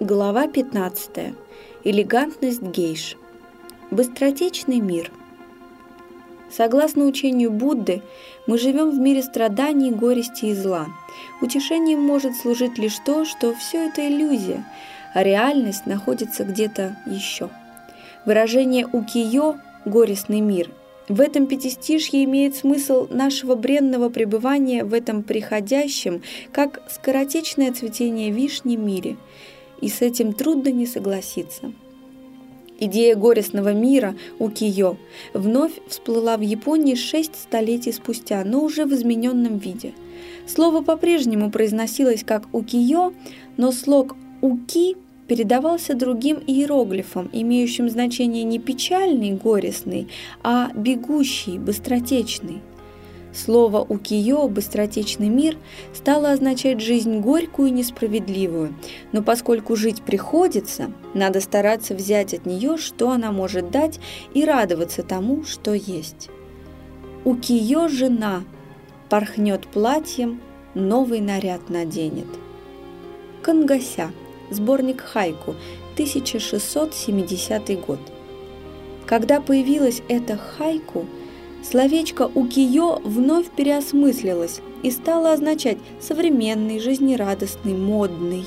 Глава 15. Элегантность гейш. Быстротечный мир. Согласно учению Будды, мы живем в мире страданий, горести и зла. Утешением может служить лишь то, что все это иллюзия, а реальность находится где-то еще. Выражение «укиё» – «горестный мир» В этом пятистишье имеет смысл нашего бренного пребывания в этом приходящем, как скоротечное цветение вишни мире – и с этим трудно не согласиться. Идея горестного мира укиё вновь всплыла в Японии шесть столетий спустя, но уже в измененном виде. Слово по-прежнему произносилось как укиё, но слог уки передавался другим иероглифом, имеющим значение не печальный, горестный, а бегущий, быстротечный – Слово «укиё» «быстротечный мир» стало означать жизнь горькую и несправедливую, но поскольку жить приходится, надо стараться взять от нее, что она может дать, и радоваться тому, что есть. «Укиё жена» порхнет платьем, новый наряд наденет. Кангася. Сборник хайку. 1670 год. Когда появилась эта хайку – Словечко «укиё» вновь переосмыслилось и стало означать «современный», «жизнерадостный», «модный».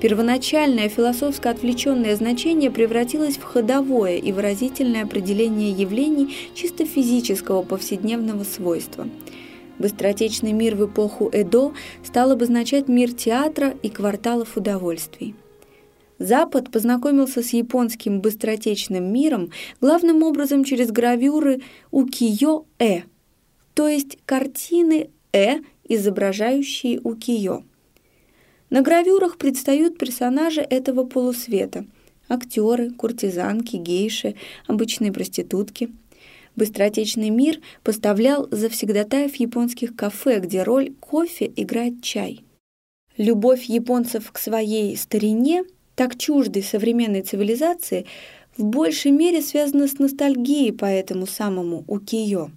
Первоначальное философско отвлеченное значение превратилось в ходовое и выразительное определение явлений чисто физического повседневного свойства. Быстротечный мир в эпоху Эдо стал обозначать мир театра и кварталов удовольствий. Запад познакомился с японским быстротечным миром главным образом через гравюры укиё-э, то есть картины «э», изображающие укиё. На гравюрах предстают персонажи этого полусвета – актеры, куртизанки, гейши, обычные проститутки. Быстротечный мир поставлял завсегдатаев японских кафе, где роль кофе играет чай. Любовь японцев к своей старине – так чуждой современной цивилизации, в большей мере связана с ностальгией по этому самому укиё.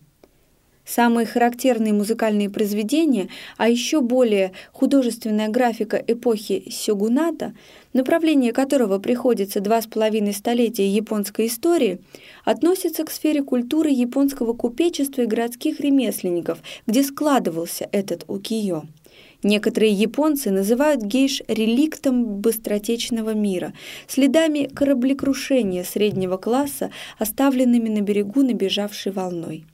Самые характерные музыкальные произведения, а еще более художественная графика эпохи сёгуната, направление которого приходится два с половиной столетия японской истории, относятся к сфере культуры японского купечества и городских ремесленников, где складывался этот укиё. Некоторые японцы называют гейш реликтом быстротечного мира, следами кораблекрушения среднего класса, оставленными на берегу набежавшей волной.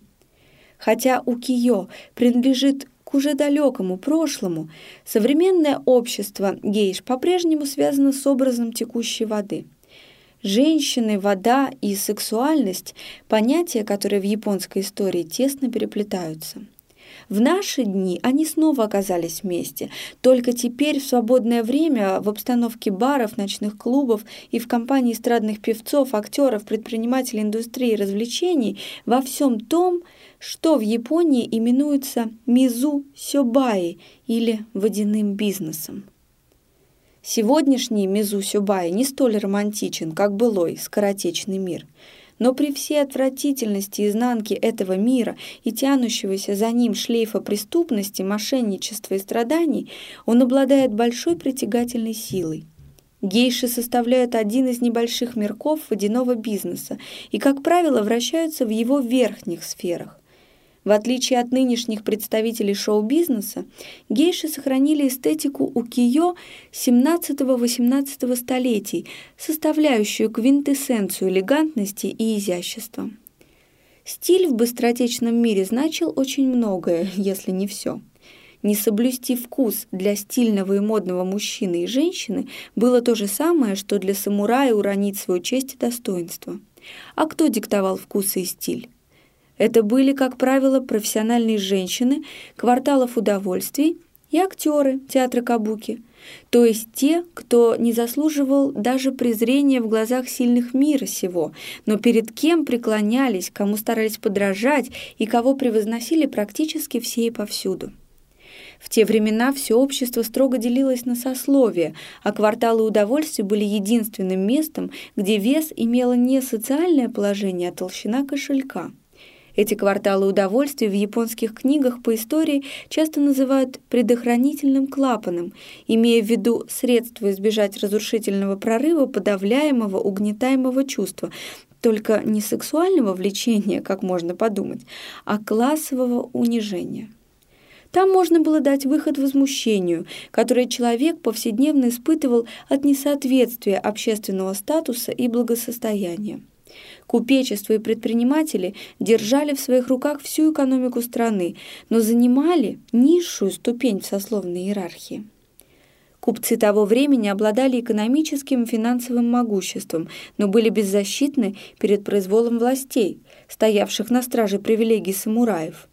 Хотя укиё принадлежит к уже далекому прошлому, современное общество гейш по-прежнему связано с образом текущей воды. Женщины, вода и сексуальность – понятия, которые в японской истории тесно переплетаются – в наши дни они снова оказались вместе, только теперь в свободное время в обстановке баров, ночных клубов и в компании эстрадных певцов, актеров, предпринимателей индустрии развлечений во всем том, что в Японии именуется мизу сёбаи или водяным бизнесом. Сегодняшний мизу сёбаи не столь романтичен, как былой скоротечный мир – но при всей отвратительности изнанки этого мира и тянущегося за ним шлейфа преступности, мошенничества и страданий, он обладает большой притягательной силой. Гейши составляют один из небольших мирков водяного бизнеса и, как правило, вращаются в его верхних сферах. В отличие от нынешних представителей шоу-бизнеса, гейши сохранили эстетику укиё 17-18 столетий, составляющую квинтэссенцию элегантности и изящества. Стиль в быстротечном мире значил очень многое, если не все. Не соблюсти вкус для стильного и модного мужчины и женщины было то же самое, что для самурая уронить свою честь и достоинство. А кто диктовал вкусы и стиль? Это были, как правило, профессиональные женщины кварталов удовольствий и актеры театра Кабуки, то есть те, кто не заслуживал даже презрения в глазах сильных мира сего, но перед кем преклонялись, кому старались подражать и кого превозносили практически все и повсюду. В те времена все общество строго делилось на сословия, а кварталы удовольствий были единственным местом, где вес имело не социальное положение, а толщина кошелька – Эти кварталы удовольствий в японских книгах по истории часто называют предохранительным клапаном, имея в виду средство избежать разрушительного прорыва подавляемого угнетаемого чувства, только не сексуального влечения, как можно подумать, а классового унижения. Там можно было дать выход возмущению, которое человек повседневно испытывал от несоответствия общественного статуса и благосостояния. Купечество и предприниматели держали в своих руках всю экономику страны, но занимали низшую ступень в сословной иерархии. Купцы того времени обладали экономическим и финансовым могуществом, но были беззащитны перед произволом властей, стоявших на страже привилегий самураев –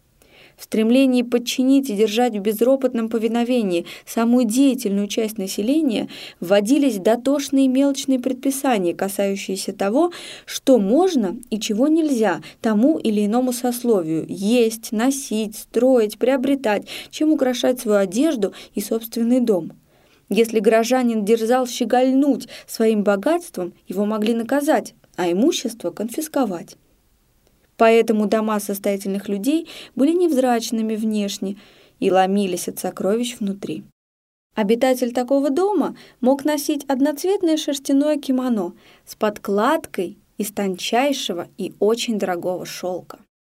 в стремлении подчинить и держать в безропотном повиновении самую деятельную часть населения вводились дотошные мелочные предписания, касающиеся того, что можно и чего нельзя тому или иному сословию – есть, носить, строить, приобретать, чем украшать свою одежду и собственный дом. Если горожанин дерзал щегольнуть своим богатством, его могли наказать, а имущество конфисковать. Поэтому дома состоятельных людей были невзрачными внешне и ломились от сокровищ внутри. Обитатель такого дома мог носить одноцветное шерстяное кимоно с подкладкой из тончайшего и очень дорогого шелка.